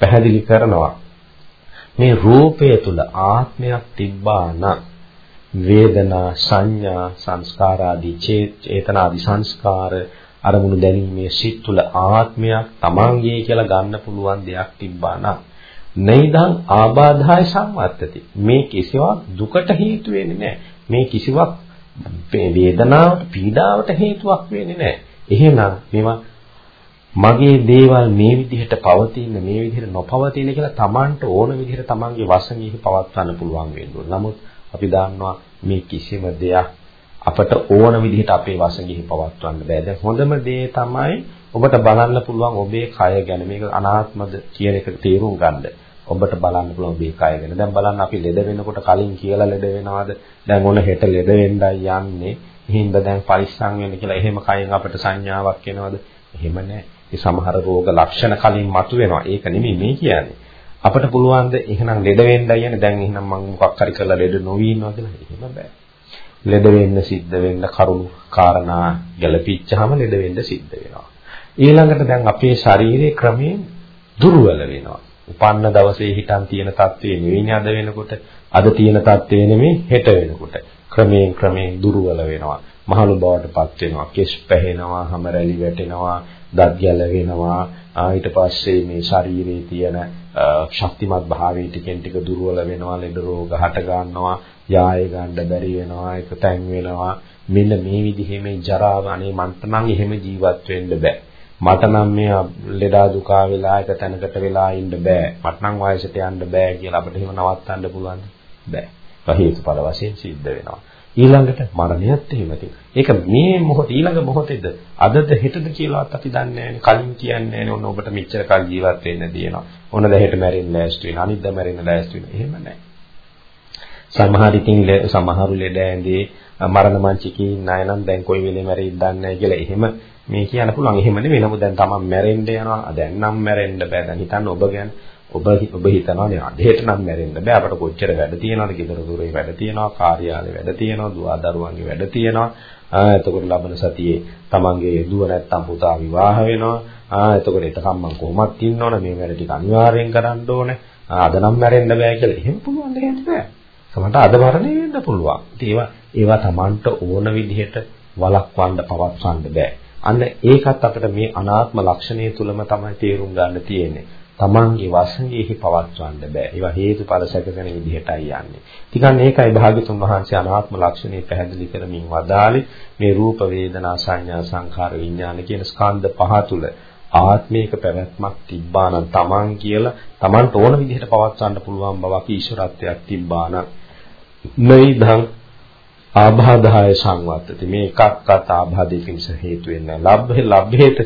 පැහැදිලි කරනවා මේ රූපය තුල ආත්මයක් තිබ්බා නම් වේදනා සංඥා සංස්කාර ආදී චේතනාදී සංස්කාර අරමුණු දැනීමේ සිත් තුල ආත්මයක් තමන්ගේ කියලා ගන්න පුළුවන් දෙයක් තිබ්බා නම් නයිදං ආබාධාය සම්වත්තති. මේ කිසිවක් දුකට හේතු වෙන්නේ නැහැ. මේ කිසිවක් වේදනාවට පීඩාවට හේතුවක් වෙන්නේ නැහැ. එහෙනම් මේවා මගේ දේවල් මේ විදිහට පවතින මේ විදිහට නොපවතින කියලා Tamanට ඕන විදිහට Tamanගේ වශයෙන් පවත්වන්න පුළුවන් වෙන්න නමුත් අපි දන්නවා මේ කිසිම දෙයක් අපට ඕන විදිහට අපේ වශයෙන් පවත්වන්න බෑ. දැන් හොඳම දේ තමයි ඔබට බලන්න පුළුවන් ඔබේ කය ගැන මේක අනාත්මද කියන එක තේරුම් ගන්න. ඔබට බලන්න පුළුවන් ඔබේ කය ගැන. දැන් බලන්න අපි ලෙඩ වෙනකොට කලින් කියලා ලෙඩ වෙනවද? දැන් ඔන්න හෙට ලෙඩ වෙන්නයි යන්නේ. හින්දා දැන් පරිස්සම් වෙන්න කියලා එහෙම කයෙන් අපට සංඥාවක් එනවද? එහෙම නැහැ. ඒ සමහර රෝග ලක්ෂණ කලින් මතුවෙනවා. ඒක නෙමෙයි මේ කියන්නේ. අපිට පුළුවන් ද එහෙනම් ලෙඩ වෙන්නයි යන්නේ. දැන් එහෙනම් මම මොකක් හරි කරලා ලෙඩ නොවී ඉන්නවා කියලා. එහෙම බෑ. ලෙඩ වෙන්න සිද්ධ වෙන්න කරුණු කාරණා ගැළපීච්චාම ලෙඩ වෙන්න සිද්ධ වෙනවා. ඊළඟට දැන් අපේ ශරීරයේ ක්‍රමයෙන් දුර්වල වෙනවා. උපන්න දවසේ හිටන් තියෙන තත්ත්වය නෙවෙයි අද වෙනකොට. අද තියෙන තත්ත්වය නෙමෙයි හෙට වෙනකොට. ක්‍රමයෙන් ක්‍රමයෙන් දුර්වල වෙනවා. මහලු බවටපත් වෙනවා. කෙස් පැහෙනවා, හැම රැලි වැටෙනවා, දත් ගැලවෙනවා ඊට පස්සේ මේ ශරීරයේ තියෙන ශක්තිමත් භාවය ටිකෙන් ටික දුර්වල වෙනවා ලෙඩ රෝග හට ගන්නවා යාය ගන්න බැරි වෙනවා ඒක තැන් වෙනවා මෙන්න මේ විදිහේ මේ ජරාව අනේ මන්ට නම් එහෙම ජීවත් වෙන්න බෑ මට නම් මේ ලෙඩා දුකා වෙලා එක තැනකට වෙලා ඉන්න බෑ මට නම් වයසට යන්න බෑ කියලා අපිට එහෙම නවත්තන්න පුළුවන්ද බෑ හේතුඵල වශයෙන් සිද්ධ වෙනවා ඊළඟට මරණයත් එහෙමයි. ඒක මේ මොහොත ඊළඟ මොහොතේද අදද හෙටද කියලාත් අපි දන්නේ නැහැ. කලින් කියන්නේ නැහැ. ඔන්න ඔබට මෙච්චර කල් ජීවත් වෙන්න දිනනවා. ඔන්න දැන් හෙට මැරෙන්න ලෑස්ති වෙනවා. අනිද්දා මැරෙන්න ලෑස්ති වෙනවා. එහෙම නැහැ. සමහර ඉතින් සමහරු ලෙඩ ඇඳේ මරණ මංචකේ ඉන්න අය නම් දැන් කොයි වෙලේ මැරෙයිද දන්නේ නැහැ කියලා එහෙම මේ කියන්න පුළුවන්. එහෙම නෙවෙයි. නමුත් දැන් තමන් මැරෙන්න යනවා. දැන් නම් මැරෙන්න බෑ. දැන් හිතන්න ඔබ ගැන ඔබ ඔබ හිතනවා නේ අදහෙට නම් මැරෙන්න බෑ. අපට කොච්චර වැඩ තියෙනවද? ගෙදර දොරේ වැඩ තියෙනවා. කාර්යාලේ වැඩ තියෙනවා. දුවා දරුවන්ගේ වැඩ තියෙනවා. ආ එතකොට ලබන සතියේ තමන්ගේ දුව නැත්තම් පුතා විවාහ වෙනවා. ආ එතකොට එතකම් මම කොහොමත් ඉන්න ඕන. මේ වැඩ ටික අනිවාර්යෙන් කරන්න ඕනේ. අද නම් මැරෙන්න බෑ කියලා. එහෙම පුළුවන් දෙයක් නෑ සමහරට අද මරණය වෙන්න පුළුවන් ඉතින් ඒවා ඒවා තමන්ට ඕන විදිහට වළක්වන්න පවත්වන්න බෑ අන්න ඒකත් අපිට මේ අනාත්ම ලක්ෂණය තුලම තමයි තේරුම් ගන්න තියෙන්නේ තමන්ගේ වශයෙන්හි පවත්වන්න බෑ. ඒවා හේතුඵල සැකසෙන විදිහටයි යන්නේ. ටිකන් ඒකයි භාග්‍යතුන් වහන්සේ අනාත්ම ලක්ෂණය පැහැදිලි කරමින් වදාළේ මේ රූප වේදනා සංඥා සංඛාර විඥාන කියන ස්කන්ධ පහ තුල ආත්මයක පැවැත්මක් තිබ්බා නම් තමන් කියලා තමන්ට ඕන විදිහට පවත්වන්න පුළුවන් බවක් ඊශ්වරත්වයක් තිබ්බා නම් නෛදං ආබාධාය සංවත්තති මේ එකක්වත් ආබාධය පිණිස හේතු වෙන්නේ නැහැ. ලබ්බේ ලබ්බේත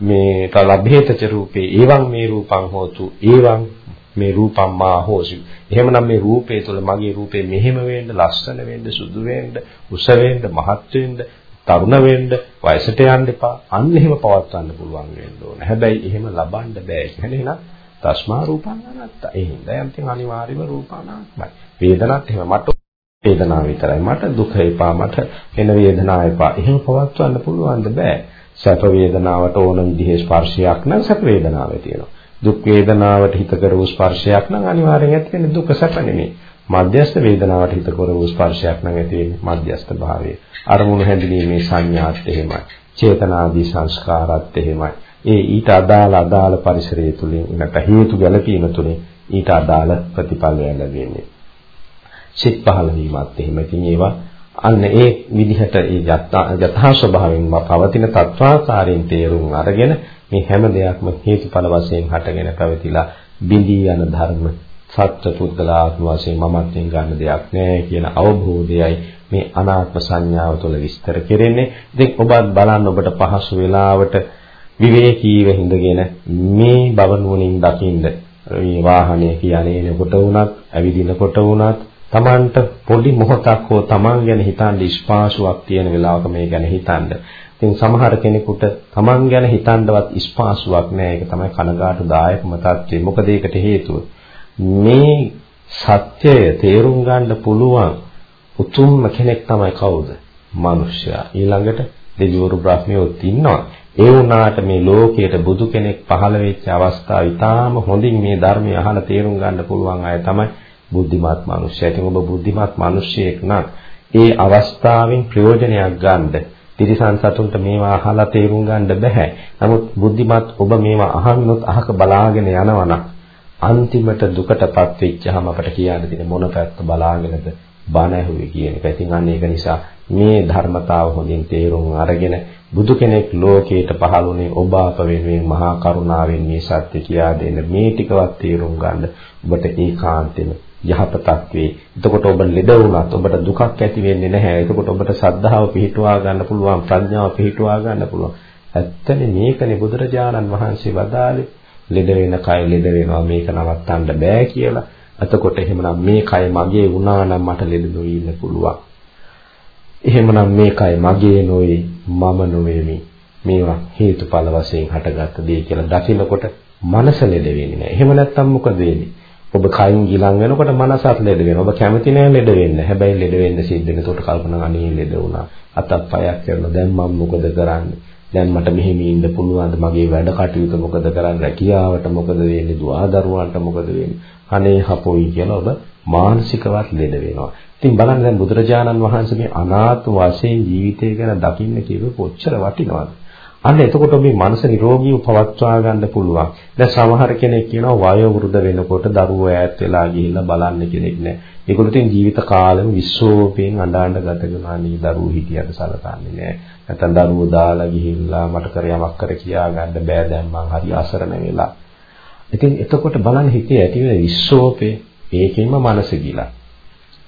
මේ ලබ්ධේතච රූපේ එවං මේ රූපං හෝතු එවං මේ රූපම් මා හෝසි. එහෙමනම් මේ රූපේ තුළ මගේ රූපේ මෙහෙම වෙන්න, ලස්සන වෙන්න, සුදු වෙන්න, උස වෙන්න, මහත් වෙන්න, තරුණ වෙන්න, වයසට යන්න එපා. අන්න එහෙම පවත්වන්න පුළුවන් වෙන්න ඕන. හැබැයි එහෙම ලබන්න බෑ. කියන්නේ නේද? තස්මා රූපං අනත්ත. ඒ හින්දා යම්තින් අනිවාර්යම රූපානාත්මයි. වේදනත් එහෙම මට වේදනාව විතරයි. මට දුක එපා. මට එන වේදනාව එපා. එහෙම පවත්වන්න පුළුවන්ද බෑ. සැප වේදනාවට ඕන විදිහේ ස්පර්ශයක් නම් සැප වේදනාවේ තියෙනවා. දුක් වේදනාවට හිත කරවූ ස්පර්ශයක් නම් අනිවාර්යෙන් ඇති වෙන්නේ දුක සැප නෙමෙයි. මධ්‍යස්ථ වේදනාවට හිත කරවූ ස්පර්ශයක් නම් ඇති වෙන්නේ මධ්‍යස්ථ භාවයේ. අරමුණු හැඳිනීමේ සංඥාත් එහෙමයි. චේතනාදී සංස්කාරات එහෙමයි. ඒ ඊට අදාළ අදාළ පරිසරය තුලින් නැත්නම් හේතු ගැලපීම තුලින් ඊට අදාළ ප්‍රතිඵලය ලැබෙන්නේ. සිත් පහළ වීමත් එහෙම. ඉතින් ඒවා අන්න ඒ විදිහට ඒ යථා ස්වභාවයෙන් පවතින තත්වාකාරයෙන් තේරුම් අරගෙන මේ හැම දෙයක්ම හේතුඵල වශයෙන් හටගෙන පැවතිලා බිඳී යන ධර්ම සත්‍ය පුද්ගලාත්ම වශයෙන් මමත්වෙන් ගන්න දෙයක් නෑ කියන අවබෝධයයි මේ අනාත්ම සංඥාව තුළ විස්තර කෙරෙන්නේ. ඉතින් ඔබත් බලන්න ඔබට පහසු වෙලාවට විවේකීව හිඳගෙන මේ බව නුවණින් දකින්න මේ වාහනය කියන්නේ කොට වුණත්, ඇවිදිනකොට වුණත් Tamanට පොඩි මොහොතක් හෝ Taman ගැන හිතන්න ස්පාසුවක් තියෙන වෙලාවක මේ ගැන හිතන්න. ඉතින් සමහර කෙනෙකුට Taman ගැන හිතන්නවත් ස්පාසුවක් නැහැ. ඒක තමයි කනගාටුදායකම තත්ත්වය. මොකද ඒකට හේතුව මේ සත්‍යය තේරුම් ගන්න පුළුවන් උතුම්ම කෙනෙක් තමයි කවුද? මිනිසයා. ඊළඟට දෙවිවරු බ්‍රහ්මියොත් ඉන්නවා. ඒ වුණාට මේ ලෝකයට බුදු කෙනෙක් පහළ වෙච්ච අවස්ථාව ඉතාම හොඳින් මේ ධර්මය අහලා තේරුම් ගන්න පුළුවන් අය තමයි බුද්ධිමත් මිනිස්සයා. ඉතින් ඔබ බුද්ධිමත් මිනිසෙක් නම් ඒ අවස්ථාවෙන් ප්‍රයෝජනයක් ගන්න. තිරිසන් සතුන්ට මේවා අහලා තේරුම් ගන්න බෑ. නමුත් බුද්ධිමත් ඔබ මේවා අහන්නොත් අහක බලාගෙන යනවනම් අන්තිමට දුකටපත් වෙච්චහම අපට කියන්න තියෙන මොන පැත්ත බලාගෙනද බණ ඇහුවේ කියන එක. ඉතින් අන්න ඒක නිසා මේ ධර්මතාව හොඳින් තේරුම් අරගෙන බුදු කෙනෙක් ලෝකයට පහළුනේ ඔබ අප වෙනුවෙන් මහා කරුණාවෙන් මේ සත්‍ය කියා දෙන්න මේ ටිකවත් තේරුම් ගන්න ඔබට ඒකාන්තෙම යහපතක් වේ. එතකොට ඔබ ලෙඩ වුණත් ඔබට දුකක් ඇති වෙන්නේ නැහැ. එතකොට ඔබට සද්ධාව පිහිටුවා ගන්න පුළුවන්, ප්‍රඥාව පිහිටුවා ගන්න පුළුවන්. ඇත්තනේ මේකනේ බුදුරජාණන් වහන්සේ වදාළේ ලෙඩ වෙන කය ලෙඩ වෙනවා මේක නවත්තන්න බෑ කියලා. එතකොට එහෙමනම් මේ කය මගේ වුණා නම් මට ලෙඩ නොවී ඉන්න පුළුවන්. එහෙමනම් මේ කය මගේ නොවේ මම නොවේමි. මේවා හේතුඵල වශයෙන් හටගත්ත දේ කියලා දකිනකොට මනස ලෙඩ වෙන්නේ නැහැ. එහෙම නැත්නම් මොකද වෙන්නේ? ඔබ කයින් ගිලන් වෙනකොට මනසත් ලෙඩ වෙනවා. ඔබ කැමති නෑ ලෙඩ වෙන්න. හැබැයි ලෙඩ වෙන්න සිද්ධ වෙන. ඒකට කල්පනා අනේ ලෙඩ වුණා. අතක් පයක් කරනවා. දැන් මම මොකද කරන්නේ? දැන් මට මෙහෙම ඉන්න පුළුවන්ද? මගේ වැඩ කටයුතු මොකද කරන්නේ? රැකියාවට මොකද වෙන්නේ? දුවා දරුවන්ට මොකද වෙන්නේ? අනේ හපොයි කියලා ඔබ මානසිකවත් ලෙඩ වෙනවා. ඉතින් බලන්න දැන් බුදුරජාණන් වහන්සේ මේ අනාත්ම වශයෙන් ජීවිතය ගැන දකින්න කියව කොච්චර වටිනවද? අන්න එතකොට මේ මනස නිරෝගීව පවත්වා ගන්න පුළුවන්. දැන් සමහර කෙනෙක් කියනවා වයෝ වෘද්ධ වෙනකොට දරුවෝ ඈත් වෙලා ගිහිල්ලා බලන්න කෙනෙක් නැහැ. ඒගොල්ලෝ තින් ජීවිත කාලෙම විශ්වෝපයෙන් අඬාඬ ගත කරනවා නේ දරුවෝ හිටියට සලකන්නේ නැහැ. නැත්නම් දරුවෝ දාලා ගිහිල්ලා මට කර යමක් කර කියා ගන්න බෑ දැන් මං හරි අසරණ වෙලා. ඉතින් එතකොට බලන්න හිතේ ඇති වෙන විශ්වෝපේ ඒකෙන්ම මනස ගිලා.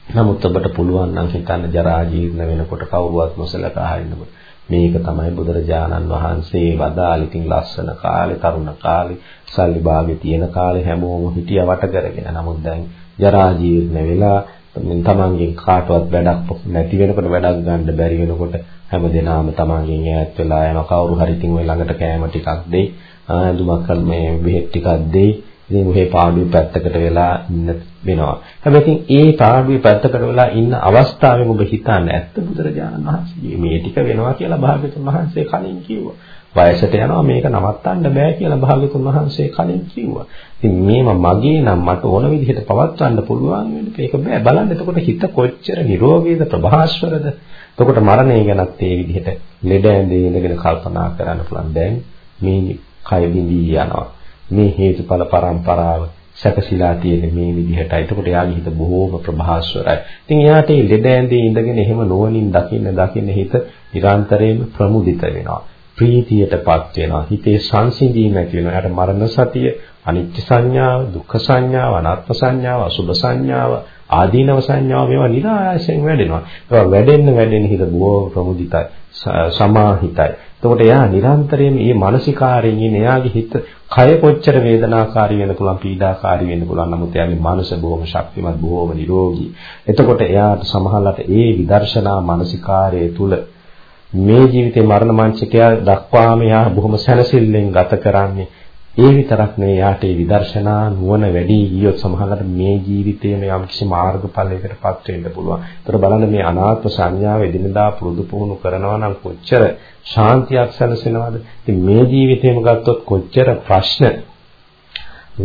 නමුත් ඔබට පුළුවන් නම් හිතන්න ජරා ජීර්ණ වෙනකොට කවුරුවත් නොසලකා හරිනකොට මේක තමයි බුදුරජාණන් වහන්සේ වදාළ ඉතින් ලස්සන කාලේ තරුණ කාලේ සල්ලි භාගේ තියෙන කාලේ හැමෝම හිටියා වට කරගෙන. නමුත් දැන් ජරා ජීර්ණ වෙලා තමන්ගෙන් කාටවත් වැඩක් නැති වෙනකොට වැඩක් ගන්න බැරි වෙනකොට හැමදේනාම තමන්ගෙන් ඈත් වෙලා යන කවුරු හරි ඉතින් ඔය ළඟට කෑම ටිකක් දෙයි. ආඳුමක් මේ බෙහෙත් ටිකක් දෙයි. ඉතින් ඔහේ පාඩුවේ පැත්තකට වෙලා ඉන්න වෙනවා. හැබැයි ඉතින් ඒ පාඩුවේ පැත්තකට වෙලා ඉන්න අවස්ථාවෙම ඔබ හිතන්නේ ඇත්ත බුදුරජාණන් වහන්සේ මේ ටික වෙනවා කියලා භාග්‍යතුන් වහන්සේ කලින් කිව්වා. වයසට යනවා මේක නවත්තන්න බෑ කියලා භාග්‍යතුන් වහන්සේ කලින් කිව්වා. ඉතින් මේව මගේ නම් මට ඕන විදිහට පවත්වන්න පුළුවන් වෙන්නේ ඒක බෑ. බලන්න එතකොට හිත කොච්චර නිරෝගීද ප්‍රභාස්වරද. එතකොට මරණය ගැනත් ඒ විදිහට ලෙඩ ඇඳේ ඉඳගෙන කල්පනා කරන්න පුළුවන්. දැන් මේ කය බිඳී යනවා. මේ හේතුඵල පරම්පරාව සැකසීලා තියෙන මේ විදිහටයි. එතකොට යාගේ හිත බොහෝම ප්‍රභාස්වරයි. ඉතින් එයාට මේ ලෙඩ ඇඳේ ඉඳගෙන එහෙම නොවනින් දකින්න දකින්න හිත නිරන්තරයෙන්ම ප්‍රමුදිත වෙනවා. ප්‍රීතියටපත් වෙනවා. හිතේ සංසිඳීම ඇති වෙනවා. එයාට මරණ සතිය, අනිත්‍ය සංඥාව, දුක්ඛ සංඥාව, අනාත්ම සංඥාව, අසුභ සංඥාව, ආදීනව සංඥාව මේවා නිරායසයෙන් වැඩෙනවා. ඒවා වැඩෙන්න වැඩෙන්න හිත බොහෝ ප්‍රමුදිතයි, සමාහිතයි. එතකොට එයා නිරන්තරයෙන් මේ මානසිකාරයෙන් ඉන්නේ එයාගේ හිත කය කොච්චර වේදනාකාරී වෙන්න පුළුවන්, පීඩාකාරී වෙන්න පුළුවන්. නමුත් එයාගේ මනස බොහොම ශක්තිමත්, බොහොම නිරෝගී. එතකොට එයාට සමහරවිට ඒ විදර්ශනා මානසිකාරයේ තුල මේ ජීවිතේ මරණ මංචකය දක්වාම එයා බොහොම සැනසෙල්ලෙන් ගත කරන්නේ ඒ විතරක් නෙවෙයි යාට ඒ විදර්ශනා නුවණ වැඩි ගියොත් සමහරවිට මේ ජීවිතයේම යම්කිසි මාර්ගඵලයකටපත් වෙන්න පුළුවන්. ඒතර බලන්න මේ අනාත්ම සංඥාව එදිනදා පුරුදු පුහුණු කරනවා නම් කොච්චර ශාන්තියක් සැලසෙනවද? ඉතින් මේ ජීවිතේම ගත්තොත් කොච්චර ප්‍රශ්න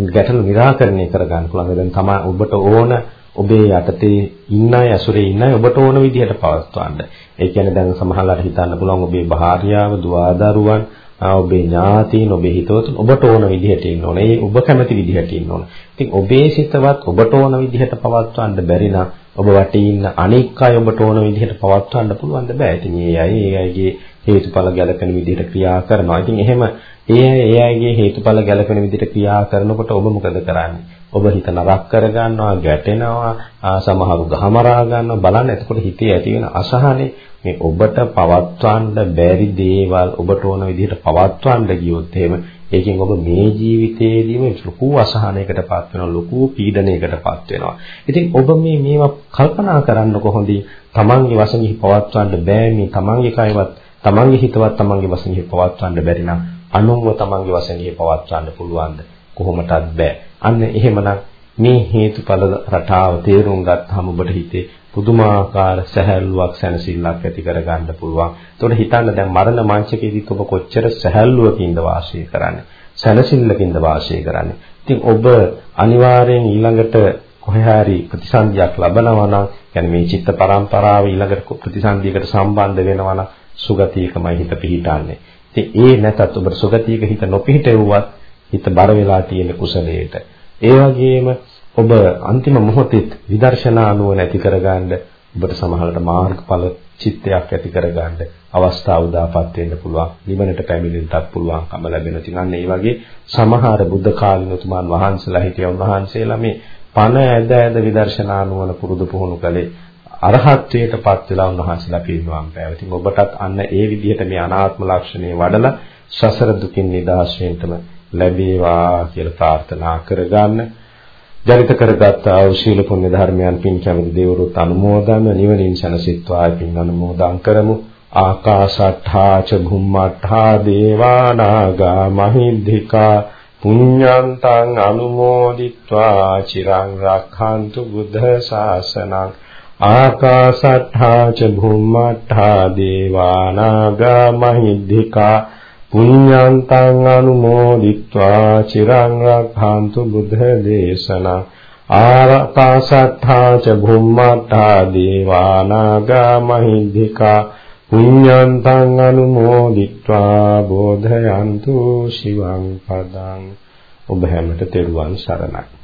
ගැටලු निराකරණය කරගන්න පුළුවන්. දැන් තමයි ඔබට ඕන ඔබේ යටතේ ඉන්න අය ඇසුරේ ඉන්න අය ඔබට ඕන විදිහට පවත්වන්න. ඒ කියන්නේ දැන් සමහරවල්ලාට හිතන්න පුළුවන් ඔබේ භාර්යාව, දුවදරුවන්, ඔබේ ඥාතීන් ඔබේ හිතවතුන් ඔබට ඕන විදිහට ඉන්න ඕන. ඒ ඔබ කැමති විදිහට ඉන්න ඕන. ඉතින් ඔබේ සිතවත් ඔබට ඕන විදිහට පවත්වන්න බැරි නම් ඔබ වටේ ඉන්න අනික් අය ඔබට ඕන විදිහට පවත්වන්න පුළුවන් ද බෑ. ඉතින් ඒ අය ඒ අයගේ හේතුඵල ගැලපෙන විදිහට ක්‍රියා කරනවා. ඉතින් එහෙම ඒ අය ඒ අයගේ හේතුඵල ගැලපෙන විදිහට ක්‍රියා කරනකොට ඔබ මොකද කරන්නේ? ඔබ හිත නරක කරගන්නවා, ගැටෙනවා, සමහරු ගහමරා ගන්නවා. බලන්න එතකොට හිතේ ඇති වෙන අසහනේ මේ ඔබට පවත්වන්න බැරි දේවල් ඔබට ඕන විදිහට පවත්වන්න ගියොත් එහෙම ඒකෙන් ඔබ මේ ජීවිතේදීම ලොකු අසහනයකටපත් වෙනවා ලොකු පීඩනයකටපත් වෙනවා. ඉතින් ඔබ මේ මේවා කල්පනා කරන්න කොහොමද? තමන්ගේ වශයෙන් පවත්වන්න බෑ මේ තමන්ගේ කයවත් තමන්ගේ හිතවත් තමන්ගේ වශයෙන් පවත්වන්න බැරි නම් අනුන්ව තමන්ගේ වශයෙන් පවත්වන්න පුළුවන්ද? කොහොමටත් බෑ. අන්න එහෙමනම් මේ හේතුඵල රටාව තේරුම් ගත්තාම ඔබට හිතේ පුදුමාකාර සැහැල්ලුවක් සැනසෙල්ලක් ඇති කරගන්න පුළුවන්. ඒතකොට හිතන්න දැන් මරණ මංචකයේදීත් ඔබ කොච්චර සැහැල්ලුවකින්ද වාසය කරන්නේ. සැනසෙල්ලකින්ද වාසය කරන්නේ. ඉතින් ඔබ අනිවාර්යෙන් ඊළඟට කොහේ හරි ප්‍රතිසන්දියක් ලබනවා නම් يعني මේ චිත්ත පරම්පරාව ඊළඟට ප්‍රතිසන්දියකට සම්බන්ධ වෙනවා නම් සුගතියකමයි හිත පිහිටන්නේ. ඉතින් ඒ නැතත් ඔබ සුගතියක හිත නොපිහිටෙව්වත් හිත බර වෙලා තියෙන කුසලයට. ඒ වගේම ඔබ අන්තිම මොහොතේ විදර්ශනා නුවණ ඇති කරගන්න ඔබට සමහරවිට මාර්ගඵල චිත්තයක් ඇති කරගන්න අවස්ථාව උදාපත් වෙන්න පුළුවන්. නිවනට පැමිණෙන්නත් පුළුවන්කම ලැබෙන. ඉතින් අන්න ඒ වගේ සමහර බුද්ධ කාලින උතුමන් වහන්සේලා හිටිය උන්වහන්සේලා මේ පණ ඇද ඇද විදර්ශනා නුවණ පුරුදු පුහුණු කළේ අරහත්ත්වයටපත් වෙලා උන්වහන්සේලා පිරිනුවම් පෑවා. ඉතින් ඔබටත් අන්න ඒ විදිහට මේ අනාත්ම ලක්ෂණය වඩලා සසර දුකින් නිදහස් වෙන්නම ලැබේවා කියලා ප්‍රාර්ථනා කරගන්න. ජනිත කරගත් ආශීල පුණ්‍ය ධර්මයන් පින් කැමති දේවරුත් අනුමෝදන් නිවනින් සැනසෙත්වා පින් අනුමෝදන් කරමු. ආකාශට්ඨා ච භුම්මට්ඨා දේවානාගා මහිද්దికා පුඤ්ඤන්තං අනුමෝදිත්වා චිරං රක්ඛන්තු බුද්ධ ශාසනං. ආකාශට්ඨා ච භුම්මට්ඨා දේවානාගා මහිද්దికා පුඤ්ඤන්තං අනුමෝදිත්වා චිරං රක්ඛන්තු බුද්ධ දේශනං. ආරකාසත්තා ච භුම්මත්තා දේවානාගා මහිද්దికා පුඤ්ඤන්තං අනුමෝදිත්වා බෝධයන්තු සිවං පදං. ඔබ හැමත තෙරුවන් සරණයි.